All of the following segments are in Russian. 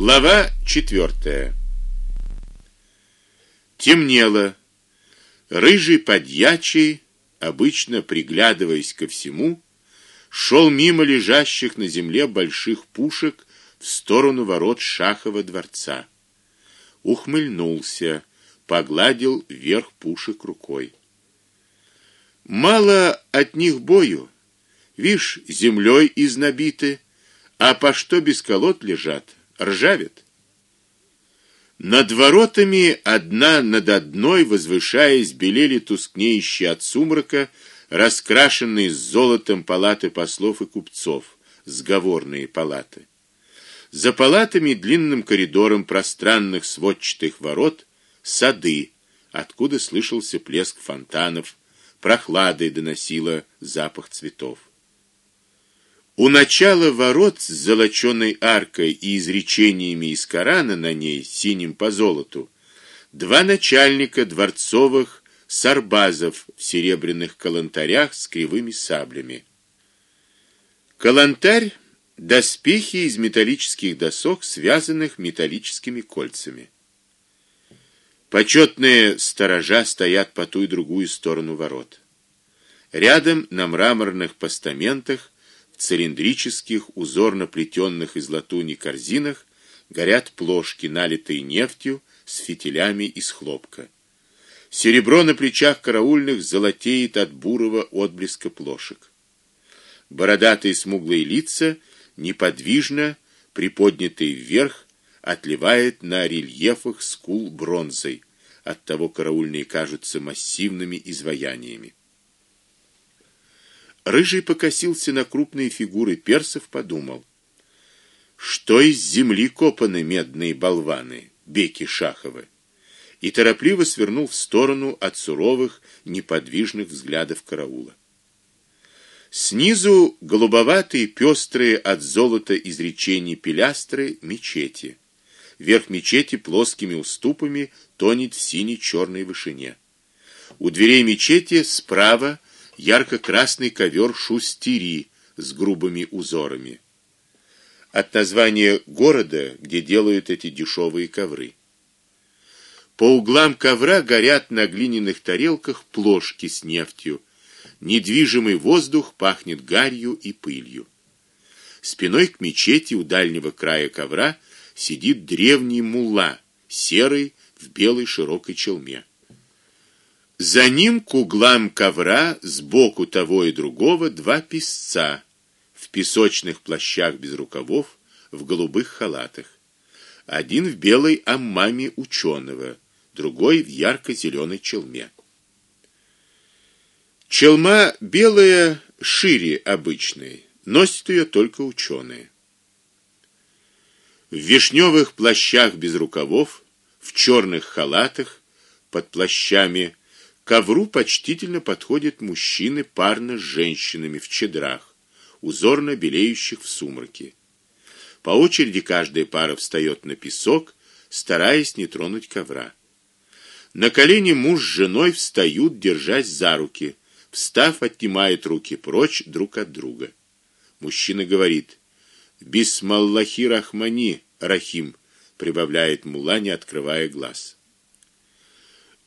Глава четвертая. Темнело. Рыжий подьячий, обычно приглядываясь ко всему, шел мимо лежащих на земле больших пушек в сторону ворот Шахова дворца. Ухмыльнулся, погладил верх пушек рукой. Мало от них бою. Вишь, землей изнабиты, а по что без колод лежат? Ржавит. Над воротами одна над одной, возвышаясь, белели тускнеющие от сумрака, раскрашенные золотом палаты послов и купцов, сговорные палаты. За палатами длинным коридором пространных сводчатых ворот сады, откуда слышался плеск фонтанов, прохладой доносило запах цветов. У начала ворот с золочёной аркой и изречениями из Корана на ней синим по золоту два начальника дворцовых сарбазов в серебряных калантарях с кривыми саблями. Калантарь доспехи из металлических досок, связанных металлическими кольцами. Почетные сторожа стоят по ту и другую сторону ворот. Рядом на мраморных постаментах цилиндрических узорно плетённых из латуни корзинах горят плошки, налитые нефтью с фитилями из хлопка. Серебро на плечах караульных золотеет от бурого отблеска плошек. Бородатые смуглые лица неподвижно приподнятые вверх, отливает на рельефах скул бронзой. Оттого караульные кажутся массивными изваяниями. Рыжий покосился на крупные фигуры персов, подумал: что из земли копаны медные болваны, беки Шаховы. И торопливо свернул в сторону от суровых, неподвижных взглядов караула. Снизу голубоватые, пестрые от золота изречений пилястры мечети. Верх мечети плоскими уступами тонет в синей черной вышине. У дверей мечети справа ярко-красный ковер шустири с грубыми узорами. От названия города, где делают эти дешевые ковры. По углам ковра горят на глиняных тарелках плошки с нефтью. Недвижимый воздух пахнет гарью и пылью. Спиной к мечети у дальнего края ковра сидит древний мулла, серый в белой широкой челме. За ним к углам ковра сбоку того и другого два писца в песочных плащах без рукавов, в голубых халатах. Один в белой аммаме ученого, другой в ярко зеленой челме. Челма белая шире обычной, носят ее только ученые. В вишневых плащах без рукавов, в черных халатах под плащами ковру почтительно подходят мужчины парно с женщинами в чедрах, узорно белеющих в сумраке. По очереди каждая пара встает на песок, стараясь не тронуть ковра. На колени муж с женой встают, держась за руки. Встав, отнимают руки прочь друг от друга. Мужчина говорит: "Бисмаллахи рахмани рахим", прибавляет мулла, не открывая глаз.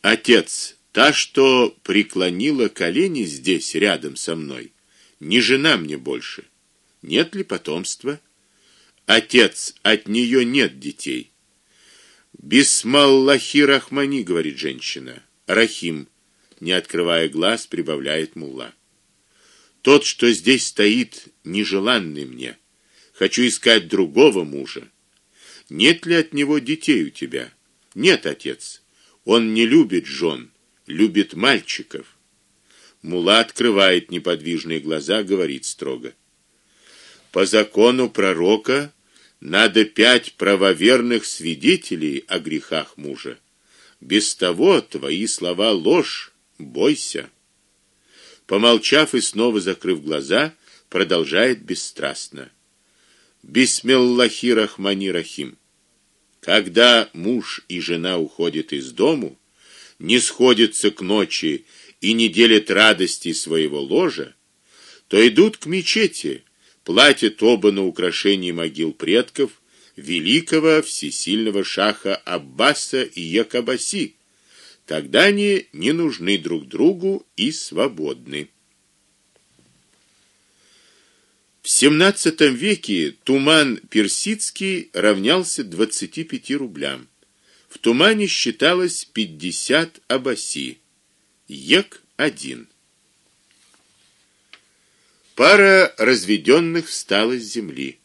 Отец Та, что преклонила колени здесь рядом со мной, не жена мне больше. Нет ли потомства? Отец, от нее нет детей. Бисмаллахи рахмани, говорит женщина. Рахим, не открывая глаз, прибавляет мулла. Тот, что здесь стоит, нежеланный мне. Хочу искать другого мужа. Нет ли от него детей у тебя? Нет, отец. Он не любит жен любит мальчиков. Мула открывает неподвижные глаза, говорит строго: По закону пророка надо пять правоверных свидетелей о грехах мужа. Без того твои слова ложь, бойся. Помолчав и снова закрыв глаза, продолжает бесстрастно: Бисмиллахи рахмани рахим. Когда муж и жена уходят из дому, не сходятся к ночи и не делят радости своего ложа, то идут к мечети, платят оба на украшение могил предков, великого всесильного шаха Аббаса и Якабаси. Тогда они не нужны друг другу и свободны. В XVII веке туман персидский равнялся 25 рублям. В тумане считалось 50 абаси. Ек один. Пара разведенных встала с земли.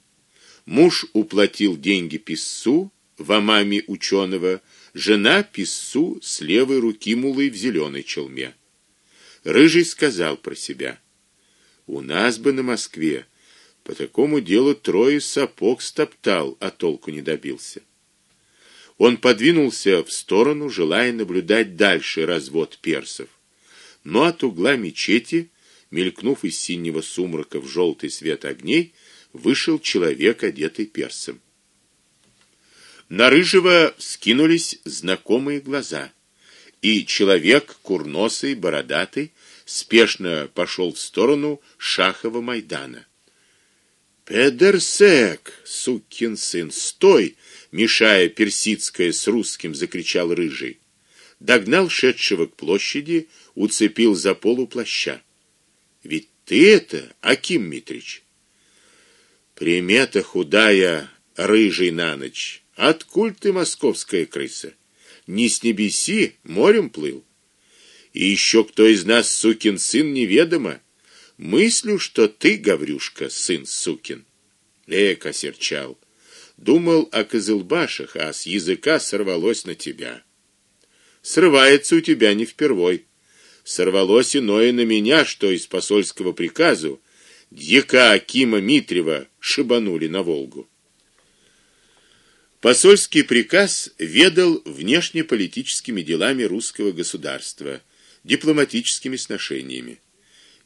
Муж уплатил деньги писцу в амаме ученого, жена писцу с левой руки мулы в зеленой челме. Рыжий сказал про себя: "У нас бы на Москве по такому делу трое сапог стоптал, а толку не добился. Он подвинулся в сторону, желая наблюдать дальше развод персов. Но от угла мечети, мелькнув из синего сумрака в желтый свет огней, вышел человек, одетый персом. На рыжего скинулись знакомые глаза, и человек курносый, бородатый, спешно пошел в сторону Шахова Майдана. Педерсек, сукин сын, стой, мешая персидское с русским, закричал рыжий. Догнал шедшего к площади, уцепил за полу плаща. Ведь ты это, Аким Митрич. Примета худая, рыжий на ночь. Откуль ты московская крыса? Не с небеси, морем плыл. И еще кто из нас сукин сын неведомо. Мыслю, что ты, Гаврюшка, сын сукин. Эк, осерчал. Думал о Кызылбашах, а с языка сорвалось на тебя. Срывается у тебя не впервой. Сорвалось иное на меня, что из посольского приказу дьяка Акима Митрева шибанули на Волгу. Посольский приказ ведал внешнеполитическими делами русского государства, дипломатическими сношениями.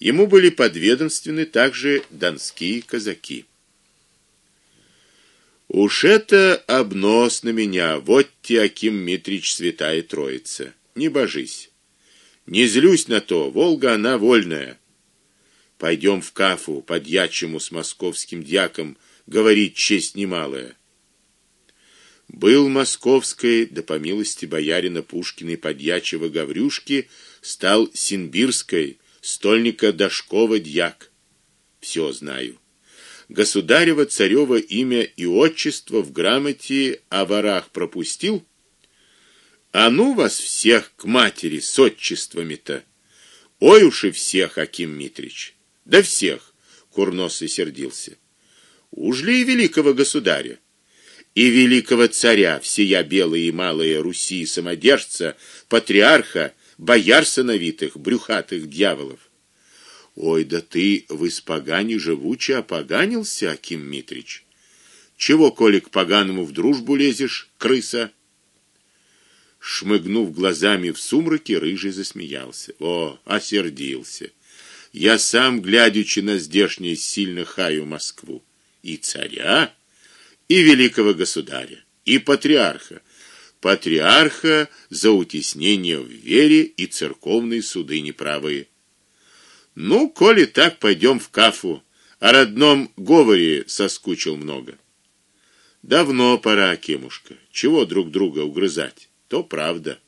Ему были подведомственны также донские казаки. Уж это обнос на меня, вот Аким Митрич святая Троица. Не божись. Не злюсь на то, Волга она вольная. Пойдем в Кафу подьячему с московским дьяком говорить честь немалая. Был московской, да по милости боярина Пушкина и подьячего Гаврюшки, стал синбирской, стольника Дашкова дьяк. Все знаю. Государева царева имя и отчество в грамоте о ворах пропустил? А ну вас всех к матери с отчествами-то. Ой уж и всех, Аким Митрич. Да всех, Курносый сердился. Уж ли и великого государя и великого царя всея белые и малые Руси самодержца, патриарха бояр сыновитых, брюхатых дьяволов. Ой, да ты в испогане живуче опоганился, Аким Митрич. Чего, коли к поганому в дружбу лезешь, крыса? Шмыгнув глазами в сумраке, рыжий засмеялся. О, осердился. Я сам, глядячи на здешние сильно хаю Москву, и царя, и великого государя, и патриарха, патриарха за утеснение в вере и церковные суды неправые. Ну, коли так, пойдем в Кафу. О родном говоре соскучил много. Давно пора, Кемушка. Чего друг друга угрызать? То правда.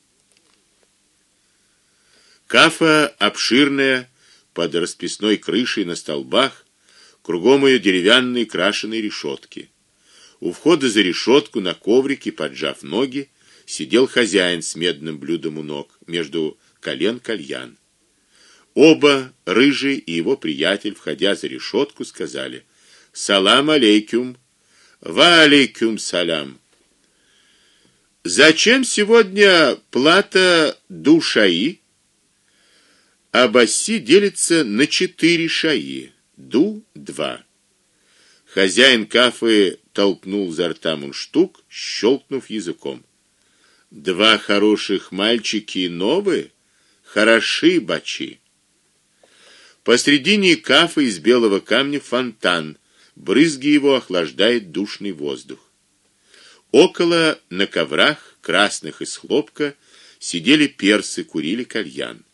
Кафа обширная, под расписной крышей на столбах, кругом ее деревянные крашеные решетки. У входа за решетку на коврике, поджав ноги, сидел хозяин с медным блюдом у ног, между колен кальян. Оба, рыжий и его приятель, входя за решетку, сказали: "Салам алейкум". "Ва алейкум салам". Зачем сегодня плата душаи? Абаси делится на четыре шаи, ду два. Хозяин кафе толкнул за рта мундштук, щелкнув языком. Два хороших мальчики новые, хороши бачи. Посредине кафа из белого камня фонтан, брызги его охлаждает душный воздух. Около на коврах, красных из хлопка, сидели персы, курили кальян.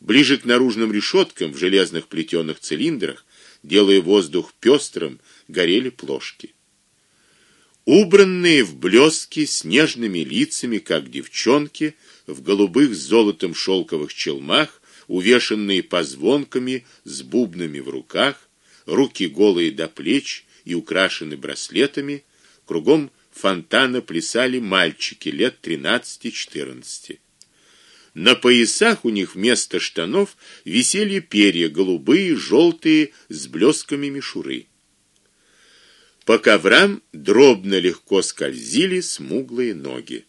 Ближе к наружным решеткам в железных плетеных цилиндрах, делая воздух пестрым, горели плошки. Убранные в блески с нежными лицами, как девчонки, в голубых с золотом шелковых челмах, увешанные позвонками с бубнами в руках, руки голые до плеч и украшены браслетами, кругом фонтана плясали мальчики лет 13-14. На поясах у них вместо штанов висели перья голубые, желтые с блесками мишуры. По коврам дробно легко скользили смуглые ноги.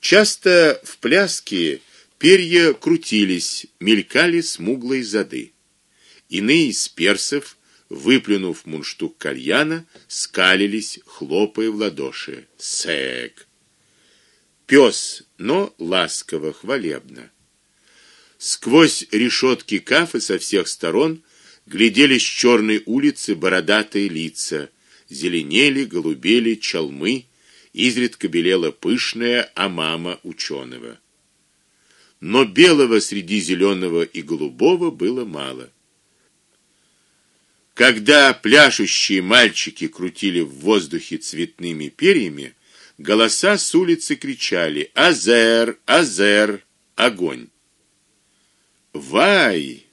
Часто в пляске перья крутились, мелькали смуглые зады. Иные из персов, выплюнув мундштук кальяна, скалились, хлопая в ладоши. Сек. Пёс, но ласково, хвалебно. Сквозь решетки кафе со всех сторон глядели с черной улицы бородатые лица, зеленели, голубели чалмы, изредка белела пышная амама ученого. Но белого среди зеленого и голубого было мало. Когда пляшущие мальчики крутили в воздухе цветными перьями, голоса с улицы кричали: "Азер, азер, огонь!" Вай!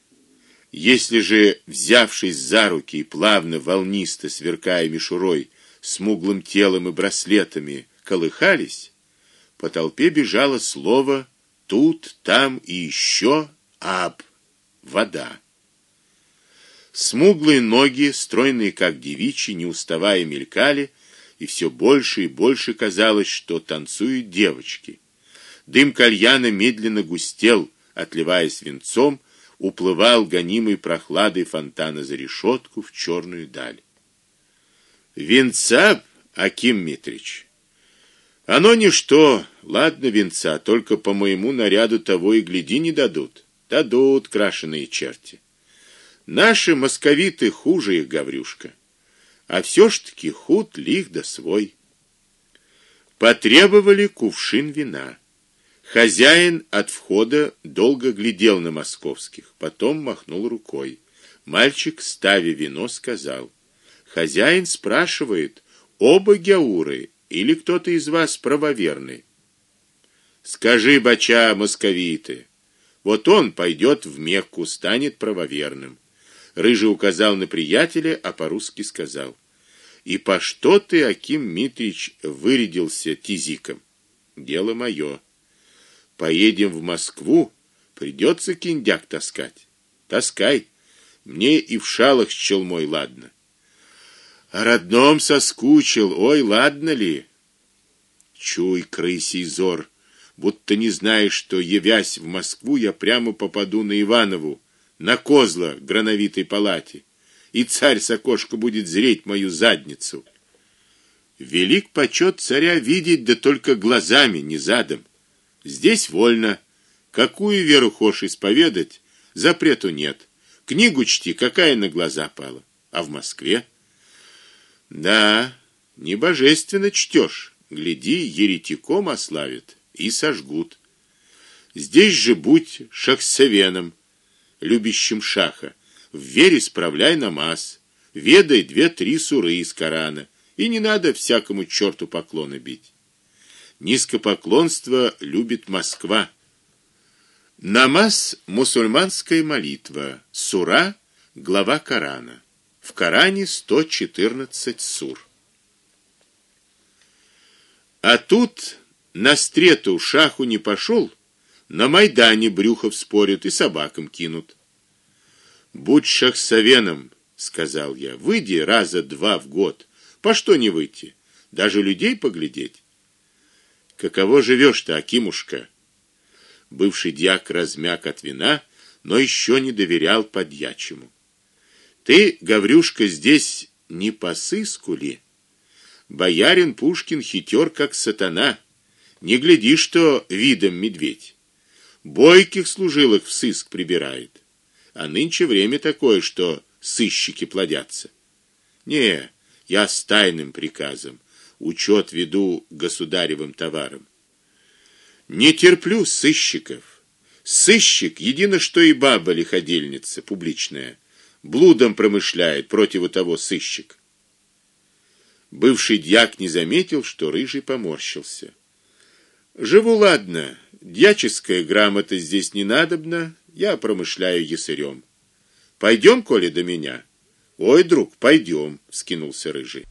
Если же, взявшись за руки и плавно волнисто сверкая мишурой, смуглым телом и браслетами, колыхались, по толпе бежало слово тут, там и еще аб вода. Смуглые ноги, стройные как девичьи, не уставая мелькали, и все больше и больше казалось, что танцуют девочки. Дым кальяна медленно густел, отливая свинцом, уплывал гонимый прохладой фонтана за решетку в черную даль. Венца, Аким Митрич. Оно ничто, ладно венца, только по моему наряду того и гляди не дадут. Дадут крашеные черти. Наши московиты хуже их, Гаврюшка. А все ж таки худ лих да свой. Потребовали кувшин вина. Хозяин от входа долго глядел на московских, потом махнул рукой. Мальчик, ставя вино, сказал: "Хозяин спрашивает, оба гяуры или кто-то из вас правоверный? Скажи, бача, московиты, вот он пойдет в Мекку, станет правоверным". Рыжий указал на приятеля, а по-русски сказал: "И по что ты, Аким Митрич, вырядился тизиком? Дело мое. Поедем в Москву, придется киндяк таскать. Таскай. Мне и в шалах с челмой ладно. О родном соскучил. Ой, ладно ли? Чуй, крысий зор, будто не знаешь, что явясь в Москву, я прямо попаду на Иванову, на козла в грановитой палате, и царь с окошка будет зреть мою задницу. Велик почет царя видеть, да только глазами, не задом. Здесь вольно. Какую веру хочешь исповедать, запрету нет. Книгу чти, какая на глаза пала. А в Москве? Да, не божественно чтешь. Гляди, еретиком ославят и сожгут. Здесь же будь шахсевеном, любящим шаха. В вере справляй намаз, ведай две-три суры из Корана, и не надо всякому черту поклоны бить. Низкопоклонство любит Москва. Намаз мусульманская молитва, сура глава Корана. В Коране 114 сур. А тут на стрету шаху не пошел, на Майдане брюхов спорят и собакам кинут. Будь шахсавеном, сказал я. Выйди раза два в год. По что не выйти? Даже людей поглядеть. Каково живешь-то, Акимушка? Бывший дьяк размяк от вина, но еще не доверял подьячему. Ты, Гаврюшка, здесь не по сыску ли? Боярин Пушкин хитер как сатана. Не гляди, что видом медведь. Бойких служилых в сыск прибирает. А нынче время такое, что сыщики плодятся. Не, я с тайным приказом учет веду государевым товаром. Не терплю сыщиков. Сыщик едино что и баба лиходельница публичная, блудом промышляет против того сыщик. Бывший дьяк не заметил, что рыжий поморщился. Живу ладно, дьяческая грамота здесь не надобна, я промышляю ясырем. Пойдем, коли до меня. Ой, друг, пойдем, скинулся рыжий.